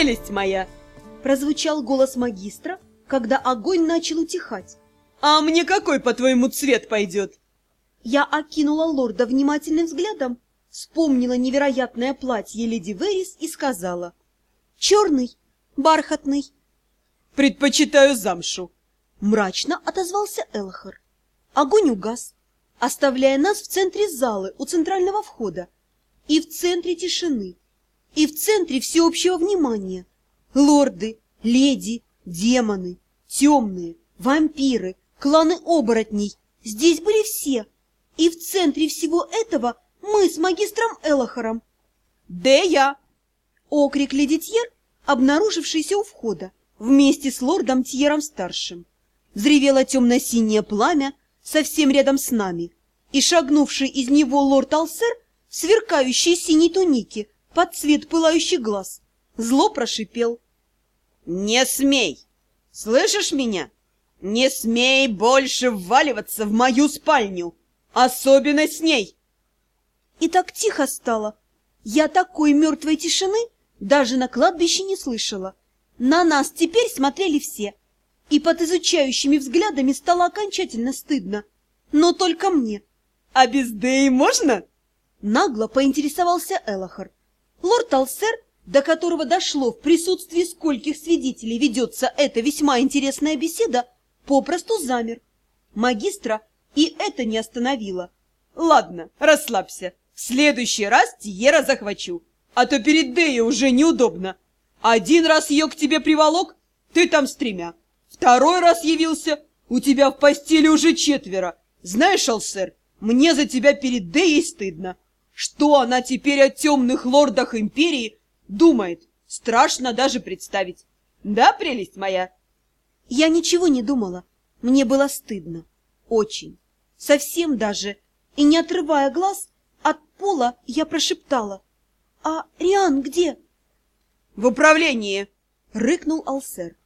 прелесть моя!» Прозвучал голос магистра, когда огонь начал утихать. «А мне какой, по-твоему, цвет пойдет?» Я окинула лорда внимательным взглядом, вспомнила невероятное платье леди Верис и сказала. «Черный, бархатный». «Предпочитаю замшу», — мрачно отозвался Элхар. Огонь угас, оставляя нас в центре залы у центрального входа, и в центре тишины, и в центре всеобщего внимания. Лорды, леди, демоны, темные, вампиры, кланы оборотней. Здесь были все. И в центре всего этого мы с магистром Элохором. «Де я?» — окрик леди Тьер, обнаружившийся у входа, вместе с лордом Тьером-старшим. Взревело темно-синее пламя совсем рядом с нами, и шагнувший из него лорд Алсер в сверкающей синей тунике под цвет пылающих глаз, зло прошипел. «Не смей! Слышишь меня? Не смей больше вваливаться в мою спальню, особенно с ней!» И так тихо стало. Я такой мертвой тишины даже на кладбище не слышала. На нас теперь смотрели все, и под изучающими взглядами стало окончательно стыдно. Но только мне. «А без Дэй можно?» Нагло поинтересовался Элохар. Лорд Алсер, до которого дошло в присутствии скольких свидетелей ведется эта весьма интересная беседа, попросту замер. Магистра и это не остановило. «Ладно, расслабься. В следующий раз Тиера захвачу, а то перед Деей уже неудобно. Один раз ее к тебе приволок, ты там с тремя. Второй раз явился, у тебя в постели уже четверо. Знаешь, Алсер, мне за тебя перед Деей стыдно. Что она теперь о темных лордах империи думает, страшно даже представить. Да, прелесть моя? Я ничего не думала. Мне было стыдно. Очень. Совсем даже. И не отрывая глаз от пола, я прошептала. «А Риан где?» «В управлении!» — рыкнул Алсер.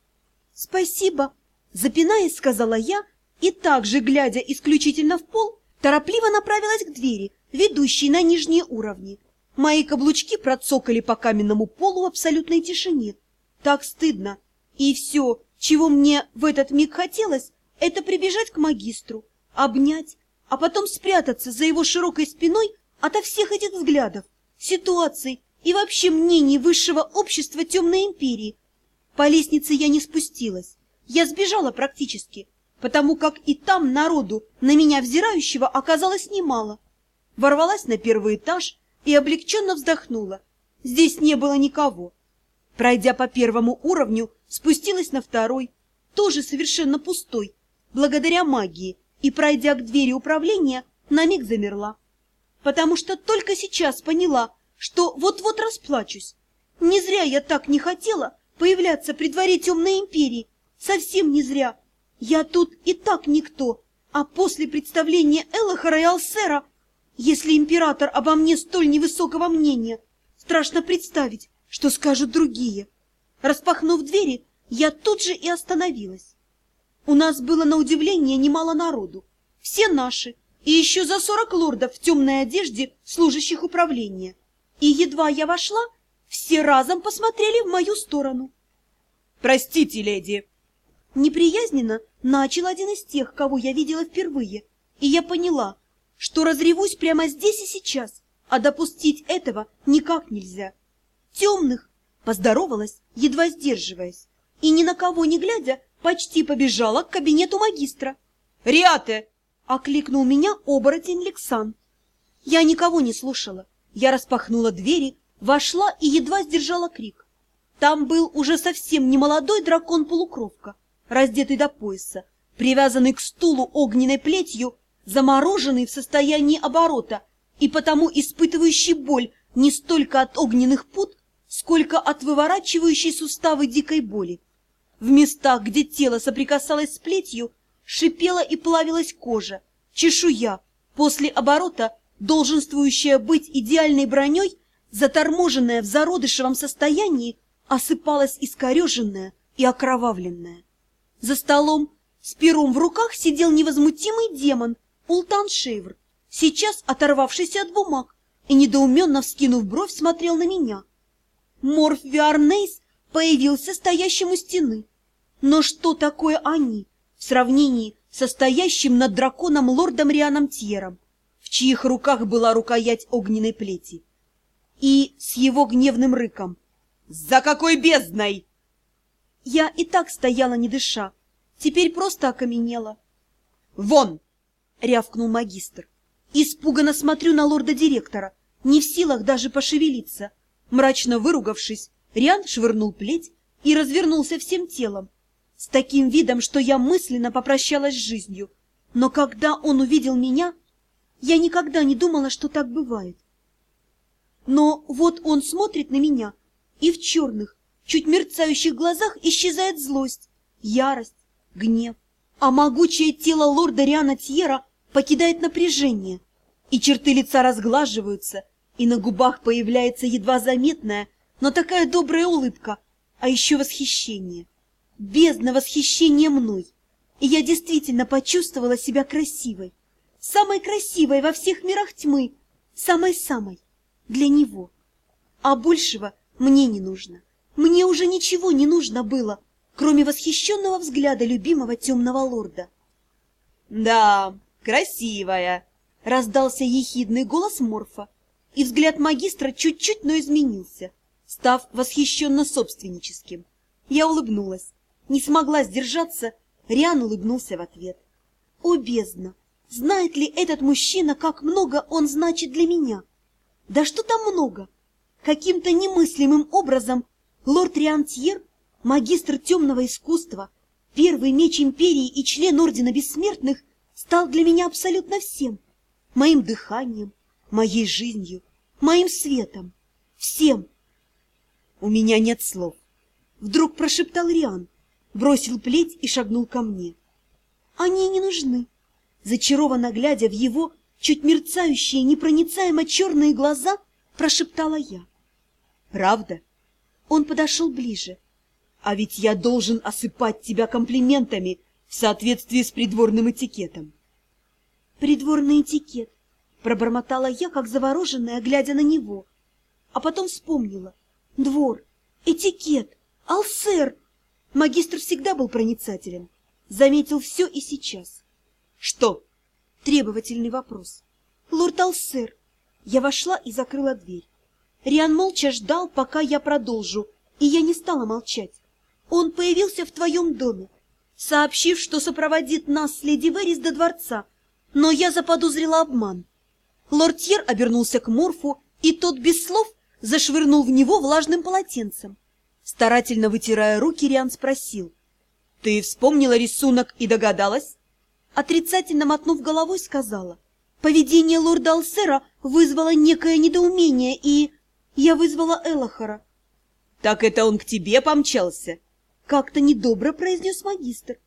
«Спасибо!» — запинаясь, сказала я, и также, глядя исключительно в пол, торопливо направилась к двери, ведущей на нижние уровни. Мои каблучки процокали по каменному полу в абсолютной тишине. Так стыдно. И все, чего мне в этот миг хотелось, это прибежать к магистру, обнять, а потом спрятаться за его широкой спиной ото всех этих взглядов, ситуаций и вообще мнений высшего общества темной империи. По лестнице я не спустилась. Я сбежала практически, потому как и там народу, на меня взирающего, оказалось немало ворвалась на первый этаж и облегченно вздохнула. Здесь не было никого. Пройдя по первому уровню, спустилась на второй, тоже совершенно пустой, благодаря магии, и, пройдя к двери управления, на миг замерла. Потому что только сейчас поняла, что вот-вот расплачусь. Не зря я так не хотела появляться при дворе темной империи. Совсем не зря. Я тут и так никто, а после представления Элохара и Алсера если император обо мне столь невысокого мнения, страшно представить, что скажут другие. Распахнув двери, я тут же и остановилась. У нас было на удивление немало народу. Все наши, и еще за сорок лордов в темной одежде, служащих управления. И едва я вошла, все разом посмотрели в мою сторону. «Простите, леди!» Неприязненно начал один из тех, кого я видела впервые, и я поняла, что разревусь прямо здесь и сейчас, а допустить этого никак нельзя. Темных поздоровалась, едва сдерживаясь, и ни на кого не глядя, почти побежала к кабинету магистра. «Риате!» — окликнул меня оборотень Лексан. Я никого не слушала. Я распахнула двери, вошла и едва сдержала крик. Там был уже совсем немолодой дракон-полукровка, раздетый до пояса, привязанный к стулу огненной плетью замороженный в состоянии оборота и потому испытывающий боль не столько от огненных пут, сколько от выворачивающей суставы дикой боли. В местах, где тело соприкасалось с плетью, шипела и плавилась кожа, чешуя, после оборота, долженствующая быть идеальной броней, заторможенная в зародышевом состоянии, осыпалась искореженная и окровавленная. За столом с пером в руках сидел невозмутимый демон Ултан Шейвр, сейчас оторвавшийся от бумаг и недоуменно вскинув бровь, смотрел на меня. Морф Виарнейс появился стоящим у стены. Но что такое они в сравнении со стоящим над драконом лордом Рианом Тьером, в чьих руках была рукоять огненной плети? И с его гневным рыком «За какой бездной?» Я и так стояла, не дыша, теперь просто окаменела. «Вон!» — рявкнул магистр. Испуганно смотрю на лорда-директора, не в силах даже пошевелиться. Мрачно выругавшись, Риан швырнул плеть и развернулся всем телом, с таким видом, что я мысленно попрощалась с жизнью. Но когда он увидел меня, я никогда не думала, что так бывает. Но вот он смотрит на меня, и в черных, чуть мерцающих глазах исчезает злость, ярость, гнев, а могучее тело лорда Риана Тьера покидает напряжение, и черты лица разглаживаются, и на губах появляется едва заметная, но такая добрая улыбка, а еще восхищение. Бездна восхищения мной. И я действительно почувствовала себя красивой. Самой красивой во всех мирах тьмы. Самой-самой. Для него. А большего мне не нужно. Мне уже ничего не нужно было, кроме восхищенного взгляда любимого темного лорда. «Да, красивая!» — раздался ехидный голос Морфа, и взгляд магистра чуть-чуть, но изменился — став восхищенно собственническим. Я улыбнулась, не смогла сдержаться, Риан улыбнулся в ответ. О, бездна! Знает ли этот мужчина, как много он значит для меня? Да что там много? Каким-то немыслимым образом лорд Риантьер, магистр темного искусства, первый меч империи и член Ордена Бессмертных, стал для меня абсолютно всем. Моим дыханием, моей жизнью, моим светом. Всем, у меня нет слов. Вдруг прошептал Риан, бросил плеть и шагнул ко мне. Они не нужны. Зачарованно глядя в его чуть мерцающие, непроницаемо черные глаза, прошептала я. Правда? Он подошел ближе. А ведь я должен осыпать тебя комплиментами в соответствии с придворным этикетом. Придворный этикет, пробормотала я, как завороженная, глядя на него. А потом вспомнила — Двор, этикет, алсер. Магистр всегда был проницателен. Заметил все и сейчас. Что? Требовательный вопрос. Лорд Алсер. Я вошла и закрыла дверь. Риан молча ждал, пока я продолжу, и я не стала молчать. Он появился в твоем доме, сообщив, что сопроводит нас с леди Верис до дворца, но я заподозрила обман. Лорд Тьер обернулся к Морфу, и тот без слов зашвырнул в него влажным полотенцем. Старательно вытирая руки, Риан спросил. — Ты вспомнила рисунок и догадалась? Отрицательно мотнув головой, сказала. Поведение лорда Алсера вызвало некое недоумение, и я вызвала Элохора. — Так это он к тебе помчался? — как-то недобро произнес магистр.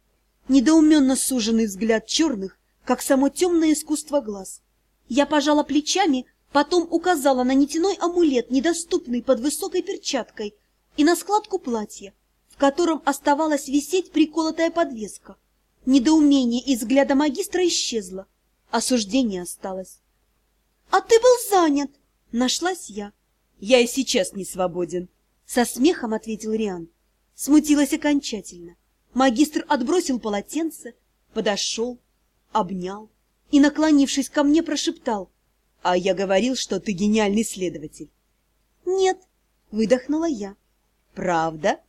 Недоуменно суженный взгляд черных, как само темное искусство глаз. Я пожала плечами, Потом указала на нитяной амулет, недоступный под высокой перчаткой, и на складку платья, в котором оставалась висеть приколотая подвеска. Недоумение из взгляда магистра исчезло. Осуждение осталось. — А ты был занят! — нашлась я. — Я и сейчас не свободен. Со смехом ответил Риан. Смутилась окончательно. Магистр отбросил полотенце, подошел, обнял и, наклонившись ко мне, прошептал — а я говорил, что ты гениальный следователь. Нет, выдохнула я. Правда?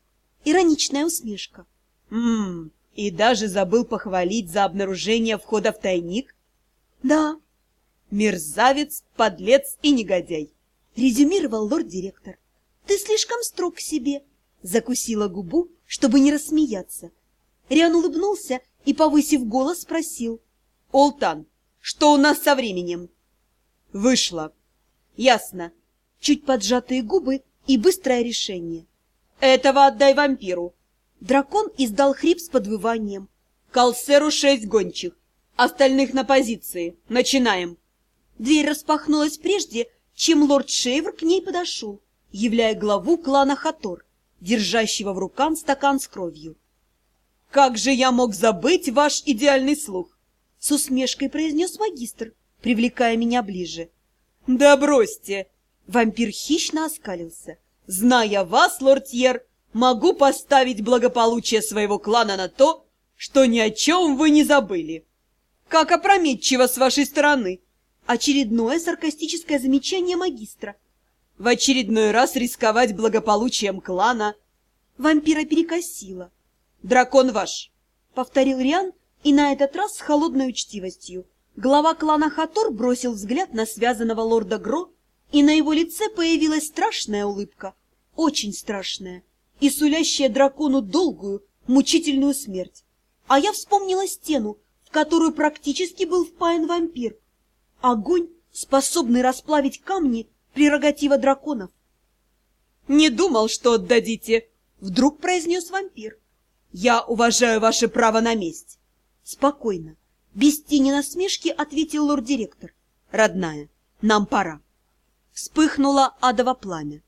Ироничная усмешка. Ммм, и даже забыл похвалить за обнаружение входа в тайник? Да. Мерзавец, подлец и негодяй, резюмировал лорд-директор. Ты слишком строг к себе. Закусила губу, чтобы не рассмеяться. Риан улыбнулся и, повысив голос, спросил. — Олтан, что у нас со временем? Вышла. Ясно. Чуть поджатые губы и быстрое решение. Этого отдай вампиру. Дракон издал хрип с подвыванием. Калсеру шесть гончих. Остальных на позиции. Начинаем. Дверь распахнулась прежде, чем лорд Шейвер к ней подошел, являя главу клана Хатор, держащего в руках стакан с кровью. «Как же я мог забыть ваш идеальный слух?» — с усмешкой произнес магистр, привлекая меня ближе. «Да бросьте!» Вампир хищно оскалился. «Зная вас, лортьер, могу поставить благополучие своего клана на то, что ни о чем вы не забыли. Как опрометчиво с вашей стороны. Очередное саркастическое замечание магистра. В очередной раз рисковать благополучием клана. Вампира перекосила. «Дракон ваш!» — повторил Риан, и на этот раз с холодной учтивостью. Глава клана Хатор бросил взгляд на связанного лорда Гро, и на его лице появилась страшная улыбка, очень страшная, и сулящая дракону долгую, мучительную смерть. А я вспомнила стену, в которую практически был впаян вампир. Огонь, способный расплавить камни, прерогатива драконов. «Не думал, что отдадите!» — вдруг произнес вампир. «Я уважаю ваше право на месть!» Спокойно, без тени насмешки ответил лорд-директор. «Родная, нам пора!» Вспыхнуло адово пламя.